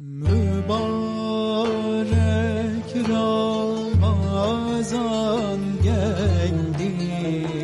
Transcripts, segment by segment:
Mübarek Ramazan geldi.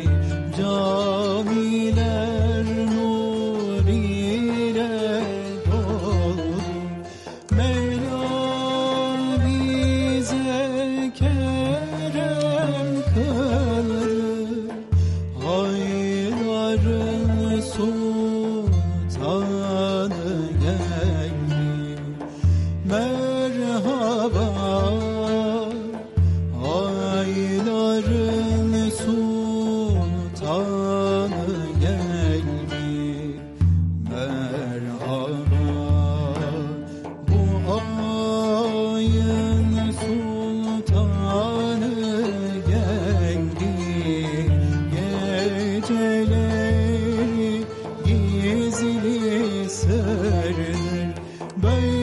bay